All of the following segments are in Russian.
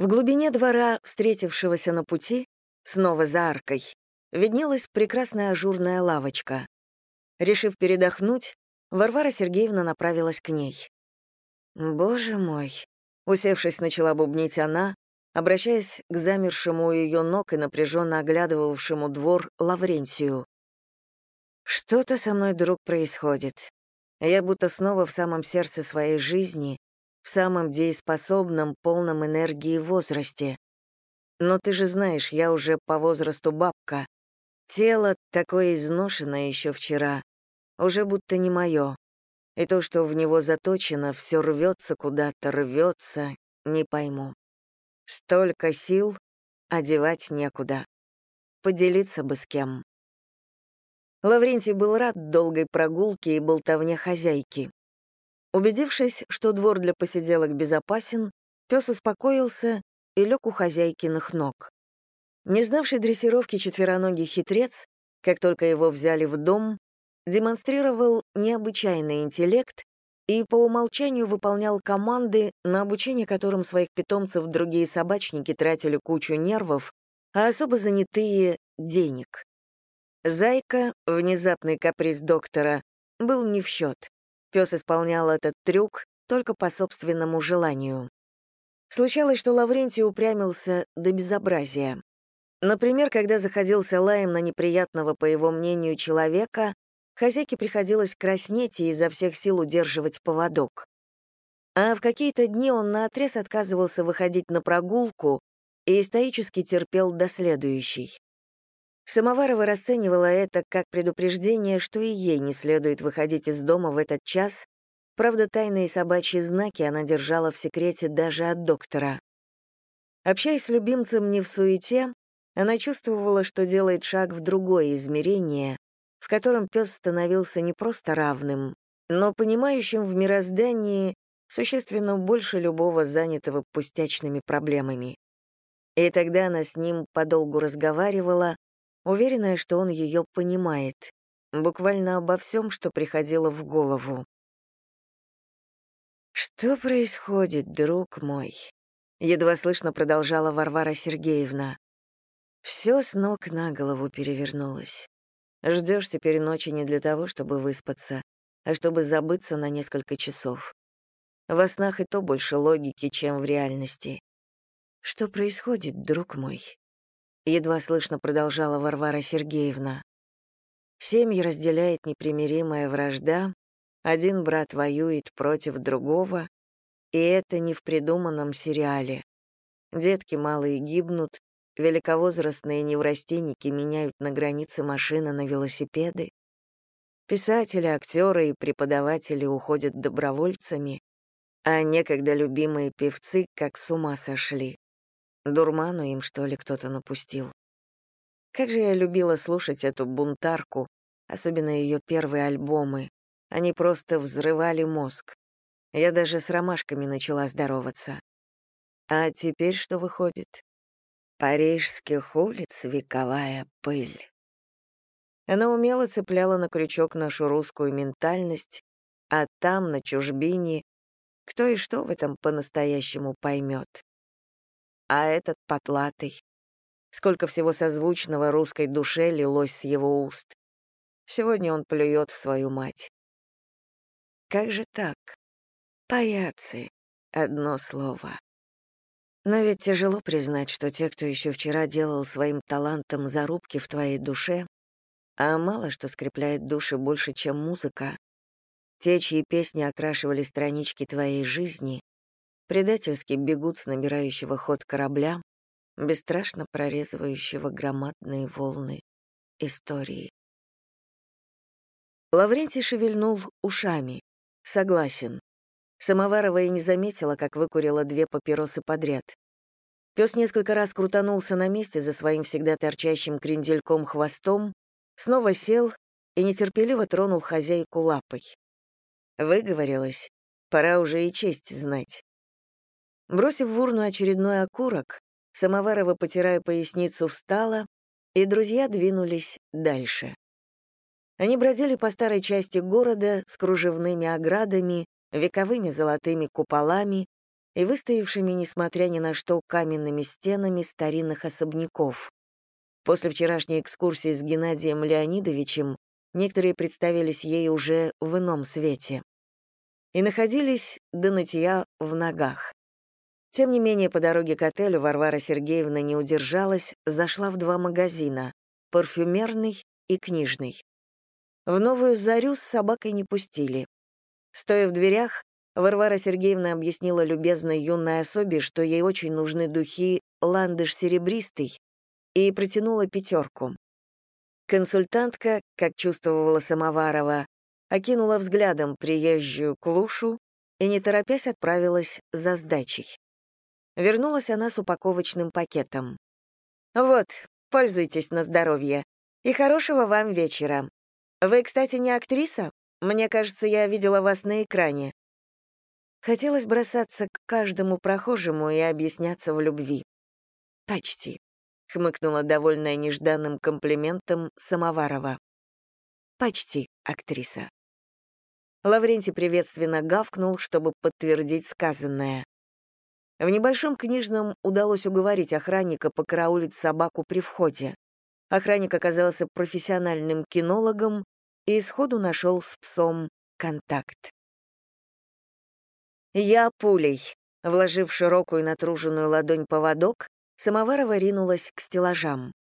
В глубине двора, встретившегося на пути, снова за аркой, виднелась прекрасная ажурная лавочка. Решив передохнуть, Варвара Сергеевна направилась к ней. «Боже мой!» — усевшись, начала бубнить она, обращаясь к замершему у ее ног и напряженно оглядывавшему двор Лаврентию. «Что-то со мной, друг, происходит. Я будто снова в самом сердце своей жизни, в самом дееспособном, полном энергии возрасте. Но ты же знаешь, я уже по возрасту бабка. Тело, такое изношенное еще вчера, уже будто не мое. И то, что в него заточено, все рвется куда-то, рвется, не пойму. Столько сил, одевать некуда. Поделиться бы с кем. Лаврентий был рад долгой прогулке и болтовне хозяйки. Убедившись, что двор для посиделок безопасен, пес успокоился и лег у хозяйкиных ног. Не знавший дрессировки четвероногий хитрец, как только его взяли в дом, демонстрировал необычайный интеллект и по умолчанию выполнял команды, на обучение которым своих питомцев другие собачники тратили кучу нервов, а особо занятые — денег. Зайка, внезапный каприз доктора, был не в счет. Пес исполнял этот трюк только по собственному желанию. Случалось, что Лаврентий упрямился до безобразия. Например, когда заходился лаем на неприятного, по его мнению, человека, Хозяйке приходилось краснеть и изо всех сил удерживать поводок. А в какие-то дни он наотрез отказывался выходить на прогулку и стоически терпел до следующей. Самоварова расценивала это как предупреждение, что и ей не следует выходить из дома в этот час, правда, тайные собачьи знаки она держала в секрете даже от доктора. Общаясь с любимцем не в суете, она чувствовала, что делает шаг в другое измерение, в котором пес становился не просто равным, но понимающим в мироздании существенно больше любого занятого пустячными проблемами. И тогда она с ним подолгу разговаривала, уверенная, что он ее понимает, буквально обо всем, что приходило в голову. «Что происходит, друг мой?» — едва слышно продолжала Варвара Сергеевна. Все с ног на голову перевернулось. Ждешь теперь ночи не для того, чтобы выспаться, а чтобы забыться на несколько часов. Во снах и то больше логики, чем в реальности. Что происходит, друг мой? Едва слышно продолжала Варвара Сергеевна. Семьи разделяет непримиримая вражда, один брат воюет против другого, и это не в придуманном сериале. Детки малые гибнут, Великовозрастные неврастенники меняют на границе машины на велосипеды. Писатели, актеры и преподаватели уходят добровольцами, а некогда любимые певцы как с ума сошли. Дурману им, что ли, кто-то напустил. Как же я любила слушать эту бунтарку, особенно ее первые альбомы. Они просто взрывали мозг. Я даже с ромашками начала здороваться. А теперь что выходит? Парижских улиц вековая пыль. Она умело цепляла на крючок нашу русскую ментальность, а там, на чужбине, кто и что в этом по-настоящему поймет. А этот потлатый. Сколько всего созвучного русской душе лилось с его уст. Сегодня он плюет в свою мать. Как же так? Паяцы. Одно слово. Но ведь тяжело признать, что те, кто еще вчера делал своим талантом зарубки в твоей душе, а мало что скрепляет души больше, чем музыка, те, чьи песни окрашивали странички твоей жизни, предательски бегут с набирающего ход корабля, бесстрашно прорезывающего громадные волны истории. Лаврентий шевельнул ушами. Согласен. Самоварова и не заметила, как выкурила две папиросы подряд. Пес несколько раз крутанулся на месте за своим всегда торчащим крендельком хвостом, снова сел и нетерпеливо тронул хозяйку лапой. Выговорилась. Пора уже и честь знать. Бросив в урну очередной окурок, Самоварова, потирая поясницу, встала, и друзья двинулись дальше. Они бродили по старой части города с кружевными оградами, вековыми золотыми куполами, и выстоявшими, несмотря ни на что, каменными стенами старинных особняков. После вчерашней экскурсии с Геннадием Леонидовичем некоторые представились ей уже в ином свете. И находились до нытья в ногах. Тем не менее, по дороге к отелю Варвара Сергеевна не удержалась, зашла в два магазина — парфюмерный и книжный. В новую зарю с собакой не пустили. Стоя в дверях, Варвара Сергеевна объяснила любезной юной особе, что ей очень нужны духи «Ландыш серебристый», и протянула пятерку. Консультантка, как чувствовала Самоварова, окинула взглядом приезжую клушу и, не торопясь, отправилась за сдачей. Вернулась она с упаковочным пакетом. «Вот, пользуйтесь на здоровье. И хорошего вам вечера. Вы, кстати, не актриса? Мне кажется, я видела вас на экране». Хотелось бросаться к каждому прохожему и объясняться в любви. «Почти», — хмыкнула довольная нежданным комплиментом Самоварова. «Почти актриса». Лаврентий приветственно гавкнул, чтобы подтвердить сказанное. В небольшом книжном удалось уговорить охранника покараулить собаку при входе. Охранник оказался профессиональным кинологом и сходу нашел с псом контакт. «Я пулей», вложив широкую натруженную ладонь поводок, Самоварова ринулась к стеллажам.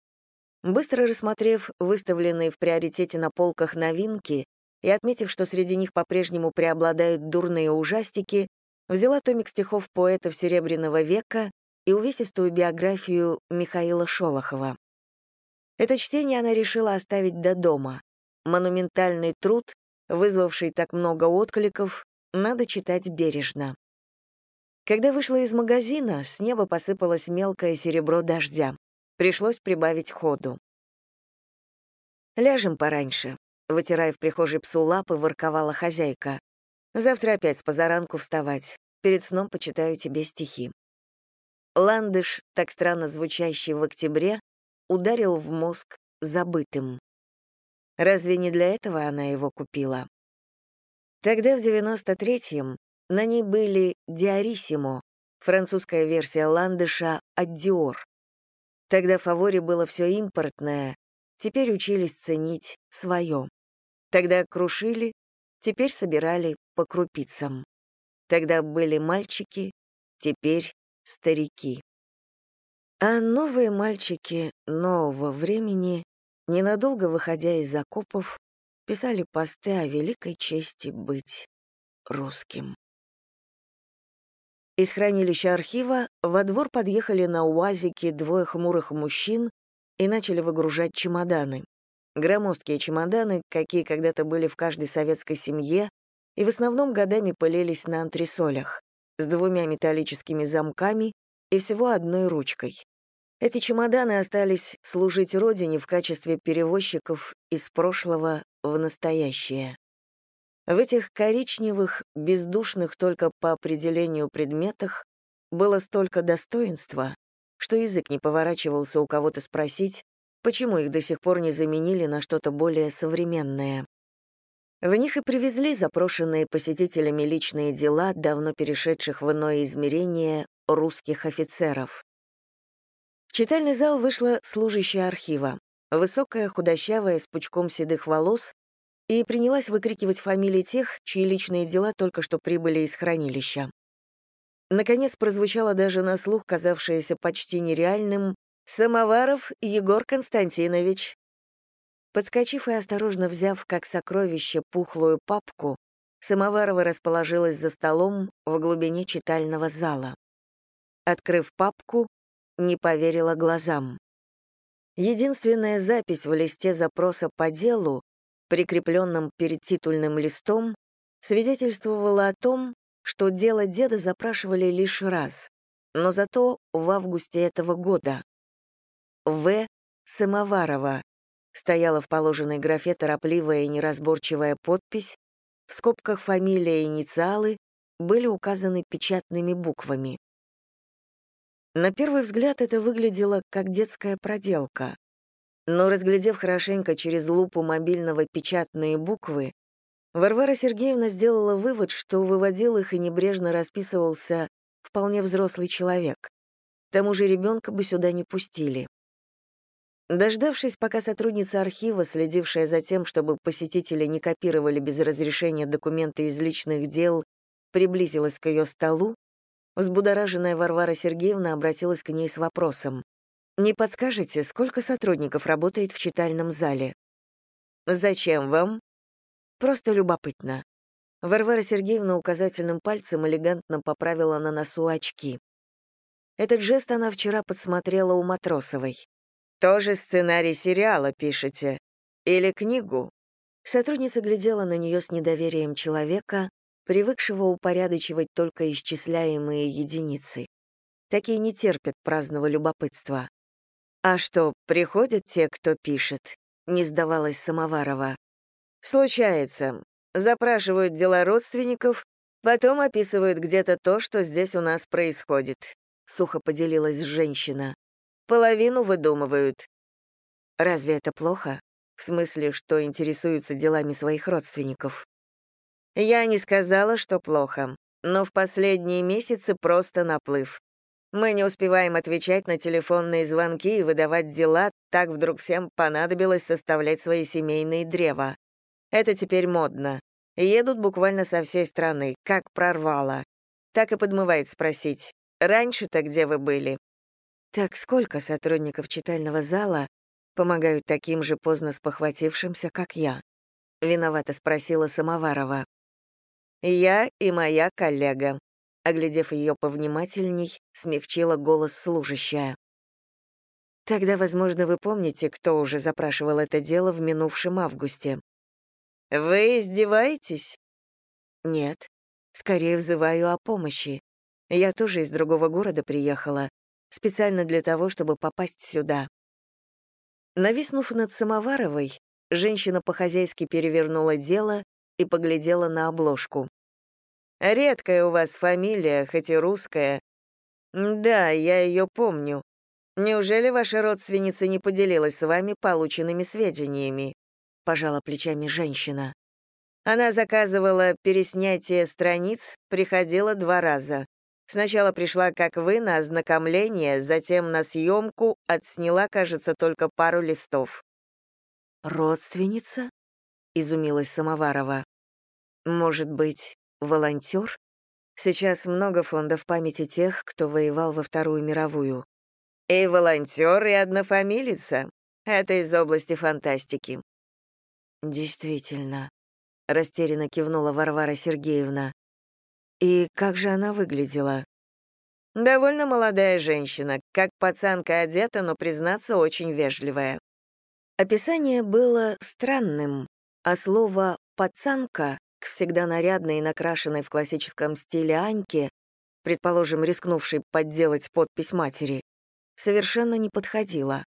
Быстро рассмотрев выставленные в приоритете на полках новинки и отметив, что среди них по-прежнему преобладают дурные ужастики, взяла томик стихов поэтов Серебряного века и увесистую биографию Михаила Шолохова. Это чтение она решила оставить до дома. Монументальный труд, вызвавший так много откликов, надо читать бережно. Когда вышла из магазина, с неба посыпалось мелкое серебро дождя. Пришлось прибавить ходу. «Ляжем пораньше», — вытирая в прихожей псу лапы, ворковала хозяйка. Завтра опять с позаранку вставать. Перед сном почитаю тебе стихи. Ландыш, так странно звучащий в октябре, ударил в мозг забытым. Разве не для этого она его купила? Тогда, в 93-м, на ней были «Диарissimo», французская версия ландыша от Диор. Тогда в фаворе было все импортное, теперь учились ценить свое. Тогда крушили, теперь собирали по крупицам. Тогда были мальчики, теперь старики. А новые мальчики нового времени, ненадолго выходя из окопов, писали посты о великой чести быть русским. Из хранилища архива во двор подъехали на УАЗике двое хмурых мужчин и начали выгружать чемоданы. Громоздкие чемоданы, какие когда-то были в каждой советской семье, и в основном годами пылились на антресолях, с двумя металлическими замками и всего одной ручкой. Эти чемоданы остались служить родине в качестве перевозчиков из прошлого в настоящее. В этих коричневых, бездушных только по определению предметах было столько достоинства, что язык не поворачивался у кого-то спросить, почему их до сих пор не заменили на что-то более современное. В них и привезли запрошенные посетителями личные дела, давно перешедших в иное измерение, русских офицеров. В читальный зал вышла служащая архива, высокая, худощавая, с пучком седых волос, и принялась выкрикивать фамилии тех, чьи личные дела только что прибыли из хранилища. Наконец прозвучало даже на слух, казавшееся почти нереальным, «Самоваров Егор Константинович». Подскочив и осторожно взяв как сокровище пухлую папку, Самоварова расположилась за столом в глубине читального зала. Открыв папку, не поверила глазам. Единственная запись в листе запроса по делу, прикрепленном перед титульным листом, свидетельствовала о том, что дело деда запрашивали лишь раз, но зато в августе этого года. В. Самоварова, Стояла в положенной графе торопливая и неразборчивая подпись, в скобках фамилия и инициалы были указаны печатными буквами. На первый взгляд это выглядело как детская проделка. Но, разглядев хорошенько через лупу мобильного печатные буквы, Варвара Сергеевна сделала вывод, что выводил их и небрежно расписывался вполне взрослый человек. К тому же ребенка бы сюда не пустили. Дождавшись, пока сотрудница архива, следившая за тем, чтобы посетители не копировали без разрешения документы из личных дел, приблизилась к ее столу, взбудораженная Варвара Сергеевна обратилась к ней с вопросом. «Не подскажете, сколько сотрудников работает в читальном зале?» «Зачем вам?» «Просто любопытно». Варвара Сергеевна указательным пальцем элегантно поправила на носу очки. Этот жест она вчера подсмотрела у Матросовой. «Тоже сценарий сериала пишете? Или книгу?» Сотрудница глядела на нее с недоверием человека, привыкшего упорядочивать только исчисляемые единицы. Такие не терпят праздного любопытства. «А что, приходят те, кто пишет?» — не сдавалась Самоварова. «Случается. Запрашивают дела родственников, потом описывают где-то то, что здесь у нас происходит», — сухо поделилась женщина половину выдумывают. Разве это плохо? В смысле, что интересуются делами своих родственников? Я не сказала, что плохо, но в последние месяцы просто наплыв. Мы не успеваем отвечать на телефонные звонки и выдавать дела, так вдруг всем понадобилось составлять свои семейные древа. Это теперь модно. Едут буквально со всей страны, как прорвало. Так и подмывает спросить, раньше-то где вы были? Так сколько сотрудников читального зала помогают таким же поздно спохватившимся, как я? Виновато спросила Самоварова. Я и моя коллега. Оглядев ее повнимательней, смягчила голос служащая. Тогда, возможно, вы помните, кто уже запрашивал это дело в минувшем августе. Вы издеваетесь? Нет. Скорее взываю о помощи. Я тоже из другого города приехала специально для того, чтобы попасть сюда. Нависнув над Самоваровой, женщина по-хозяйски перевернула дело и поглядела на обложку. «Редкая у вас фамилия, хоть и русская. Да, я ее помню. Неужели ваша родственница не поделилась с вами полученными сведениями?» — пожала плечами женщина. Она заказывала переснятие страниц, приходила два раза. Сначала пришла, как вы, на ознакомление, затем на съемку, отсняла, кажется, только пару листов». «Родственница?» — изумилась Самоварова. «Может быть, волонтер? Сейчас много фондов памяти тех, кто воевал во Вторую мировую». «И волонтер, и однофамилица. Это из области фантастики». «Действительно», — растерянно кивнула Варвара Сергеевна. И как же она выглядела? Довольно молодая женщина, как пацанка одета, но, признаться, очень вежливая. Описание было странным, а слово «пацанка» к всегда нарядной и накрашенной в классическом стиле Аньке, предположим, рискнувшей подделать подпись матери, совершенно не подходило.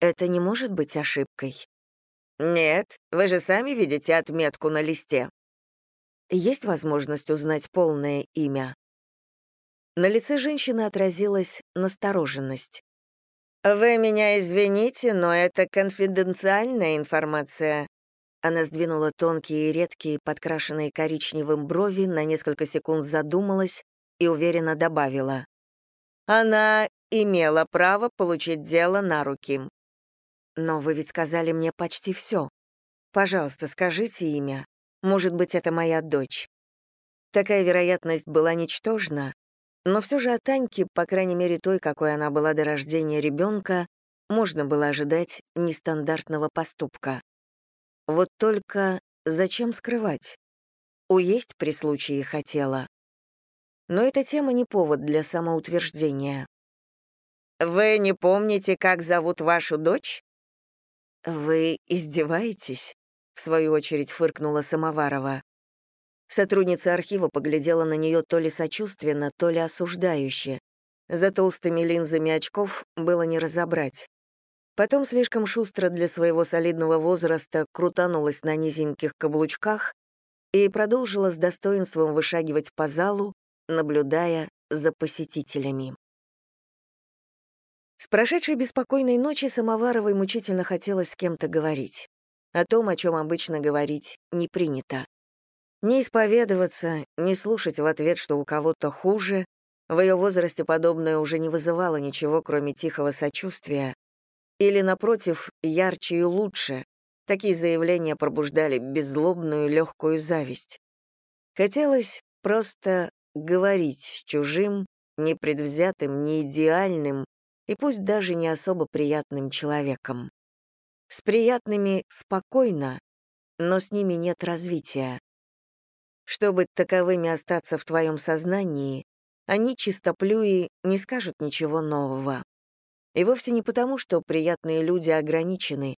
Это не может быть ошибкой. Нет, вы же сами видите отметку на листе. Есть возможность узнать полное имя?» На лице женщины отразилась настороженность. «Вы меня извините, но это конфиденциальная информация». Она сдвинула тонкие и редкие, подкрашенные коричневым брови, на несколько секунд задумалась и уверенно добавила. «Она имела право получить дело на руки». «Но вы ведь сказали мне почти все. Пожалуйста, скажите имя. Может быть, это моя дочь. Такая вероятность была ничтожна, но все же от Таньки, по крайней мере той, какой она была до рождения ребенка, можно было ожидать нестандартного поступка. Вот только зачем скрывать? Уесть при случае хотела. Но эта тема не повод для самоутверждения. «Вы не помните, как зовут вашу дочь?» «Вы издеваетесь?» — в свою очередь фыркнула Самоварова. Сотрудница архива поглядела на нее то ли сочувственно, то ли осуждающе. За толстыми линзами очков было не разобрать. Потом слишком шустро для своего солидного возраста крутанулась на низеньких каблучках и продолжила с достоинством вышагивать по залу, наблюдая за посетителями. С прошедшей беспокойной ночи Самоваровой мучительно хотелось с кем-то говорить о том, о чем обычно говорить не принято. Не исповедоваться, не слушать в ответ, что у кого-то хуже, В ее возрасте подобное уже не вызывало ничего, кроме тихого сочувствия. Или, напротив, ярче и лучше. Такие заявления пробуждали беззлобную легкую зависть. Хотелось просто говорить с чужим, непредвзятым, не идеальным и пусть даже не особо приятным человеком. С приятными спокойно, но с ними нет развития. Чтобы таковыми остаться в твоем сознании, они чистоплюи не скажут ничего нового. И вовсе не потому, что приятные люди ограничены.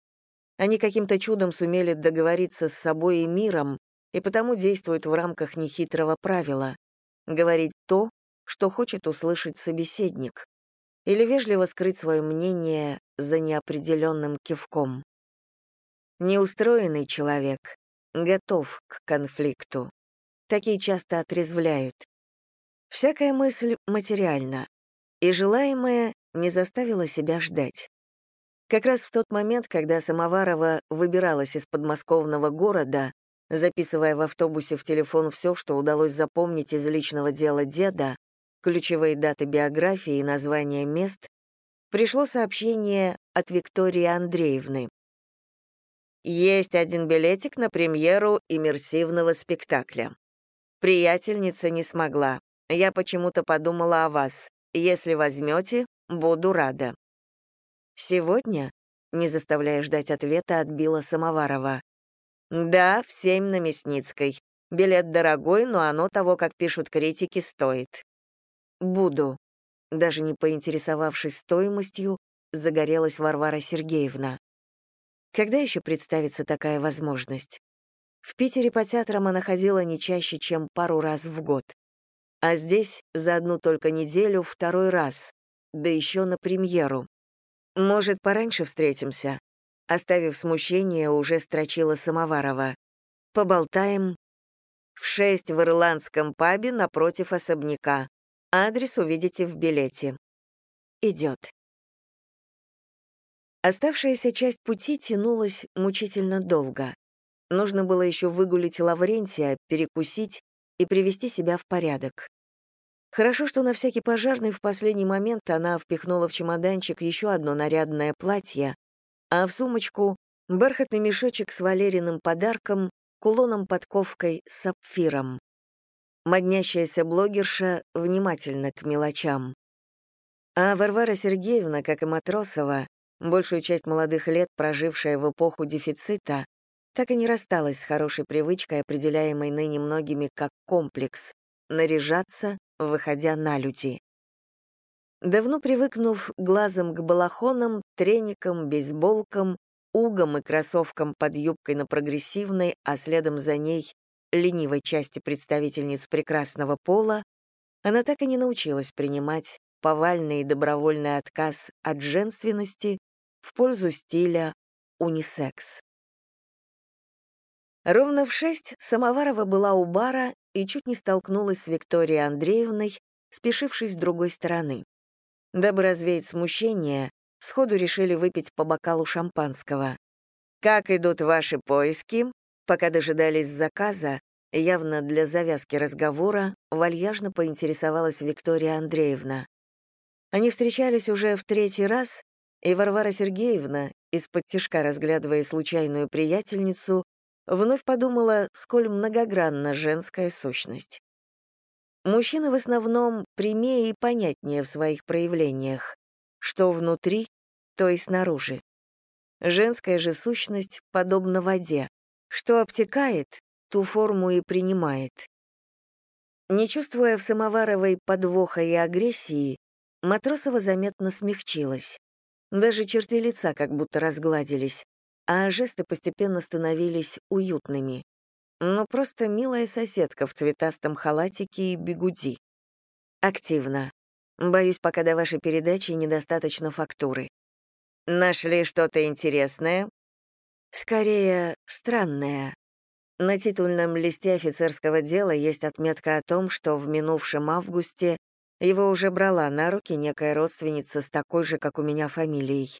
Они каким-то чудом сумели договориться с собой и миром, и потому действуют в рамках нехитрого правила — говорить то, что хочет услышать собеседник, или вежливо скрыть свое мнение за неопределенным кивком. Неустроенный человек готов к конфликту. Такие часто отрезвляют. Всякая мысль материальна, и желаемое не заставило себя ждать. Как раз в тот момент, когда Самоварова выбиралась из подмосковного города, записывая в автобусе в телефон все, что удалось запомнить из личного дела деда, ключевые даты биографии и названия мест, пришло сообщение от Виктории Андреевны. Есть один билетик на премьеру иммерсивного спектакля. Приятельница не смогла. Я почему-то подумала о вас. Если возьмете, буду рада. Сегодня, не заставляя ждать ответа, отбила Самоварова. Да, в семь на Мясницкой. Билет дорогой, но оно того, как пишут критики, стоит. Буду. Даже не поинтересовавшись стоимостью, загорелась Варвара Сергеевна. Когда еще представится такая возможность? В Питере по театрам она ходила не чаще, чем пару раз в год. А здесь за одну только неделю второй раз, да еще на премьеру. Может, пораньше встретимся? Оставив смущение, уже строчила Самоварова. Поболтаем. В шесть в ирландском пабе напротив особняка. Адрес увидите в билете. Идет. Оставшаяся часть пути тянулась мучительно долго. Нужно было еще выгулить Лаврентия, перекусить и привести себя в порядок. Хорошо, что на всякий пожарный в последний момент она впихнула в чемоданчик еще одно нарядное платье, а в сумочку — бархатный мешочек с валериным подарком, кулоном-подковкой с сапфиром. Моднящаяся блогерша внимательна к мелочам. А Варвара Сергеевна, как и Матросова, большую часть молодых лет прожившая в эпоху дефицита, так и не рассталась с хорошей привычкой, определяемой ныне многими как комплекс — наряжаться, выходя на люди. Давно привыкнув глазом к балахонам, треникам, бейсболкам, угам и кроссовкам под юбкой на прогрессивной, а следом за ней ленивой части представительниц прекрасного пола, она так и не научилась принимать повальный и добровольный отказ от женственности в пользу стиля унисекс. Ровно в шесть Самоварова была у бара и чуть не столкнулась с Викторией Андреевной, спешившей с другой стороны. Дабы развеять смущение, сходу решили выпить по бокалу шампанского. «Как идут ваши поиски?» Пока дожидались заказа, явно для завязки разговора, вальяжно поинтересовалась Виктория Андреевна. Они встречались уже в третий раз, и Варвара Сергеевна, из-под тишка разглядывая случайную приятельницу, вновь подумала, сколь многогранна женская сущность. Мужчины в основном прямее и понятнее в своих проявлениях. Что внутри, то и снаружи. Женская же сущность подобна воде. Что обтекает, ту форму и принимает. Не чувствуя в Самоваровой подвоха и агрессии, Матросова заметно смягчилась. Даже черты лица как будто разгладились, а жесты постепенно становились уютными. Но просто милая соседка в цветастом халатике и бегуди. Активно. Боюсь, пока до вашей передачи недостаточно фактуры. Нашли что-то интересное? Скорее, странное. На титульном листе офицерского дела есть отметка о том, что в минувшем августе его уже брала на руки некая родственница с такой же, как у меня, фамилией.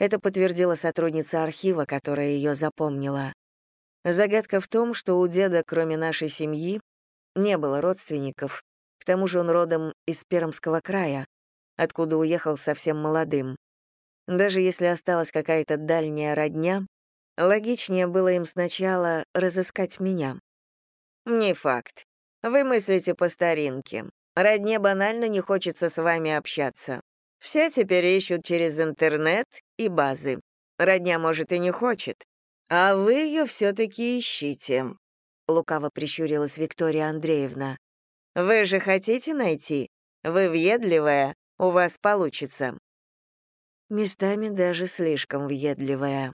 Это подтвердила сотрудница архива, которая ее запомнила. Загадка в том, что у деда, кроме нашей семьи, не было родственников, К тому же он родом из Пермского края, откуда уехал совсем молодым. Даже если осталась какая-то дальняя родня, логичнее было им сначала разыскать меня. «Не факт. Вы мыслите по старинке. Родне банально не хочется с вами общаться. Все теперь ищут через интернет и базы. Родня, может, и не хочет. А вы ее все-таки ищите», — лукаво прищурилась Виктория Андреевна. «Вы же хотите найти? Вы въедливая, у вас получится». Местами даже слишком въедливая.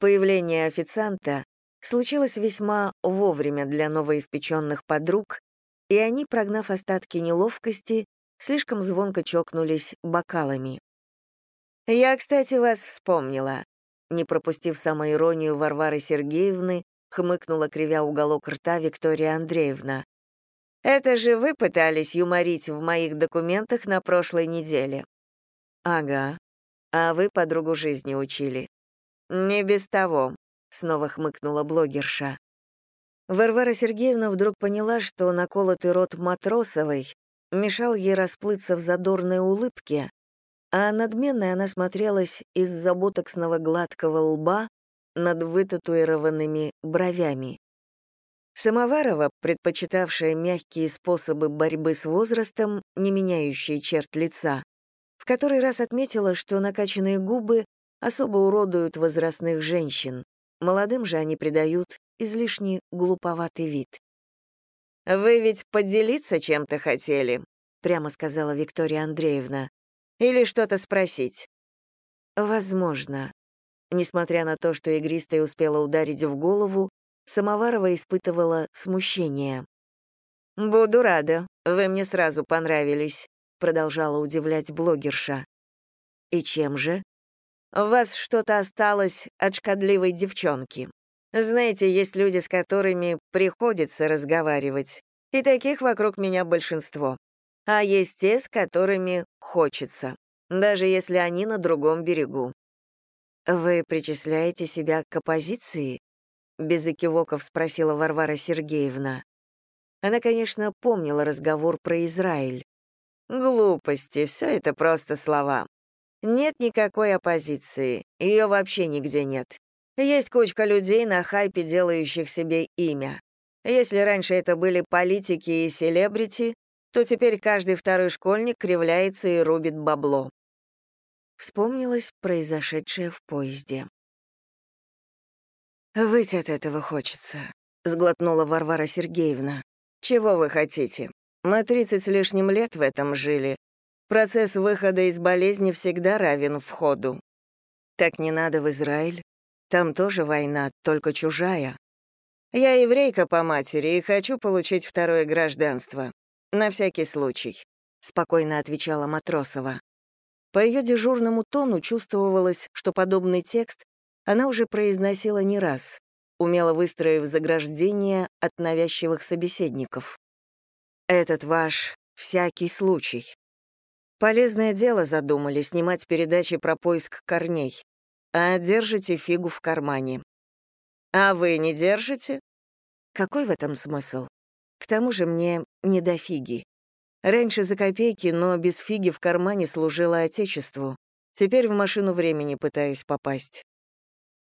Появление официанта случилось весьма вовремя для новоиспеченных подруг, и они, прогнав остатки неловкости, слишком звонко чокнулись бокалами. «Я, кстати, вас вспомнила», не пропустив самоиронию Варвары Сергеевны, хмыкнула, кривя уголок рта Виктория Андреевна. «Это же вы пытались юморить в моих документах на прошлой неделе». «Ага. А вы подругу жизни учили». «Не без того», — снова хмыкнула блогерша. Варвара Сергеевна вдруг поняла, что наколотый рот Матросовой мешал ей расплыться в задорной улыбке, а надменной она смотрелась из заботоксного гладкого лба над вытатуированными бровями. Самоварова, предпочитавшая мягкие способы борьбы с возрастом, не меняющие черт лица, в который раз отметила, что накачанные губы особо уродуют возрастных женщин, молодым же они придают излишне глуповатый вид. «Вы ведь поделиться чем-то хотели?» — прямо сказала Виктория Андреевна. «Или что-то спросить?» «Возможно». Несмотря на то, что игристая успела ударить в голову, Самоварова испытывала смущение. «Буду рада, вы мне сразу понравились», — продолжала удивлять блогерша. «И чем же?» «У вас что-то осталось от шкодливой девчонки. Знаете, есть люди, с которыми приходится разговаривать, и таких вокруг меня большинство. А есть те, с которыми хочется, даже если они на другом берегу. «Вы причисляете себя к оппозиции?» — без экивоков спросила Варвара Сергеевна. Она, конечно, помнила разговор про Израиль. «Глупости, все это просто слова. Нет никакой оппозиции, ее вообще нигде нет. Есть кучка людей на хайпе, делающих себе имя. Если раньше это были политики и селебрити, то теперь каждый второй школьник кривляется и рубит бабло. Вспомнилось произошедшее в поезде. «Выйти от этого хочется», — сглотнула Варвара Сергеевна. «Чего вы хотите? Мы 30 с лишним лет в этом жили. Процесс выхода из болезни всегда равен входу. Так не надо в Израиль. Там тоже война, только чужая. Я еврейка по матери и хочу получить второе гражданство. На всякий случай», — спокойно отвечала Матросова. По ее дежурному тону чувствовалось, что подобный текст она уже произносила не раз, умело выстроив заграждение от навязчивых собеседников. «Этот ваш всякий случай. Полезное дело задумали снимать передачи про поиск корней а держите фигу в кармане. А вы не держите? Какой в этом смысл? К тому же мне не до фиги. Раньше за копейки, но без фиги в кармане служила Отечеству. Теперь в машину времени пытаюсь попасть.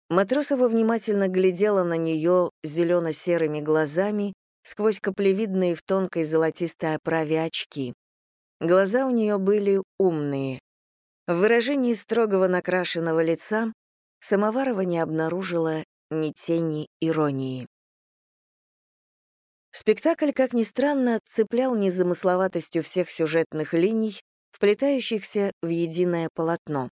Матросова внимательно глядела на нее зелено-серыми глазами сквозь каплевидные в тонкой золотистой оправе очки. Глаза у нее были умные, в выражении строгого накрашенного лица Самоварова не обнаружила ни тени иронии. Спектакль, как ни странно, цеплял незамысловатостью всех сюжетных линий, вплетающихся в единое полотно.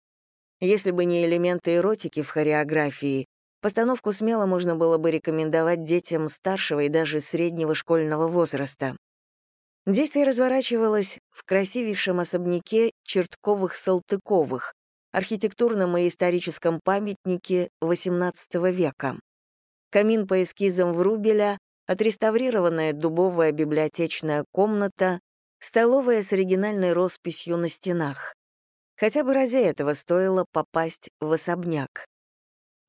Если бы не элементы эротики в хореографии, постановку смело можно было бы рекомендовать детям старшего и даже среднего школьного возраста. Действие разворачивалось в красивейшем особняке Чертковых-Салтыковых, архитектурном и историческом памятнике XVIII века. Камин по эскизам Врубеля, отреставрированная дубовая библиотечная комната, столовая с оригинальной росписью на стенах. Хотя бы ради этого стоило попасть в особняк.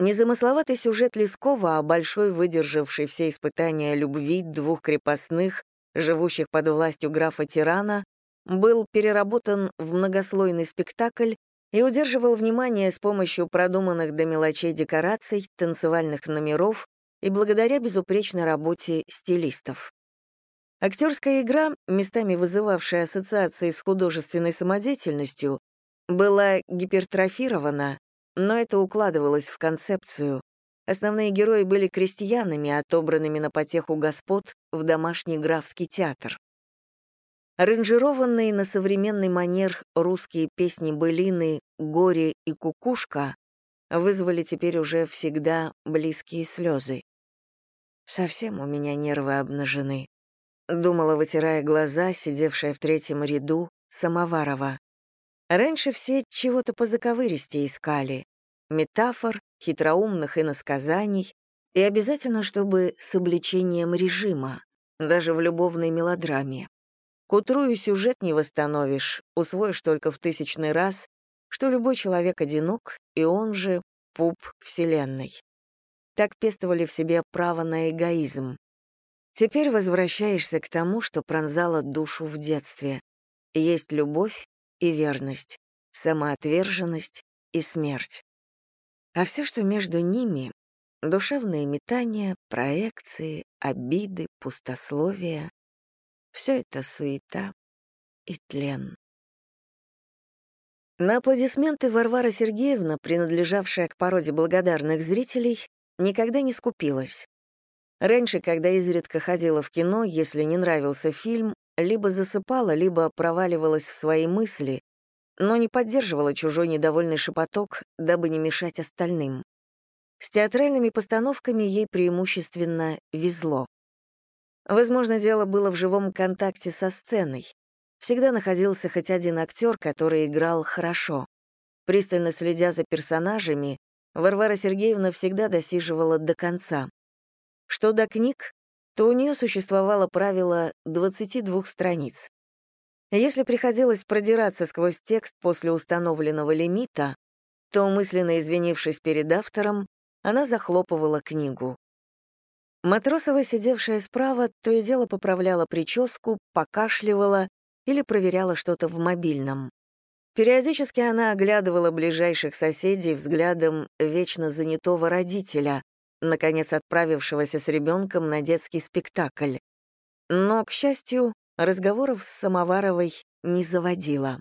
Незамысловатый сюжет Лескова о большой выдержавшей все испытания любви двух крепостных живущих под властью графа-тирана, был переработан в многослойный спектакль и удерживал внимание с помощью продуманных до мелочей декораций, танцевальных номеров и благодаря безупречной работе стилистов. Актерская игра, местами вызывавшая ассоциации с художественной самодеятельностью, была гипертрофирована, но это укладывалось в концепцию. Основные герои были крестьянами, отобранными на потеху господ в домашний графский театр. Аранжированные на современный манер русские песни-былины «Горе» и «Кукушка» вызвали теперь уже всегда близкие слезы. Совсем у меня нервы обнажены. Думала, вытирая глаза, сидевшая в третьем ряду, Самоварова. Раньше все чего-то по заковыристе искали. Метафор, хитроумных иносказаний и обязательно, чтобы с обличением режима, даже в любовной мелодраме. К утру и сюжет не восстановишь, усвоишь только в тысячный раз, что любой человек одинок, и он же пуп Вселенной. Так пестовали в себе право на эгоизм. Теперь возвращаешься к тому, что пронзало душу в детстве. Есть любовь и верность, самоотверженность и смерть. А все, что между ними — душевные метания, проекции, обиды, пустословия — все это суета и тлен. На аплодисменты Варвара Сергеевна, принадлежавшая к породе благодарных зрителей, никогда не скупилась. Раньше, когда изредка ходила в кино, если не нравился фильм, либо засыпала, либо проваливалась в свои мысли, но не поддерживала чужой недовольный шепоток, дабы не мешать остальным. С театральными постановками ей преимущественно везло. Возможно, дело было в живом контакте со сценой. Всегда находился хоть один актер, который играл хорошо. Пристально следя за персонажами, Варвара Сергеевна всегда досиживала до конца. Что до книг, то у нее существовало правило 22 страниц. Если приходилось продираться сквозь текст после установленного лимита, то, мысленно извинившись перед автором, она захлопывала книгу. Матросова, сидевшая справа, то и дело поправляла прическу, покашливала или проверяла что-то в мобильном. Периодически она оглядывала ближайших соседей взглядом вечно занятого родителя, наконец отправившегося с ребенком на детский спектакль. Но, к счастью, разговоров с Самоваровой не заводила.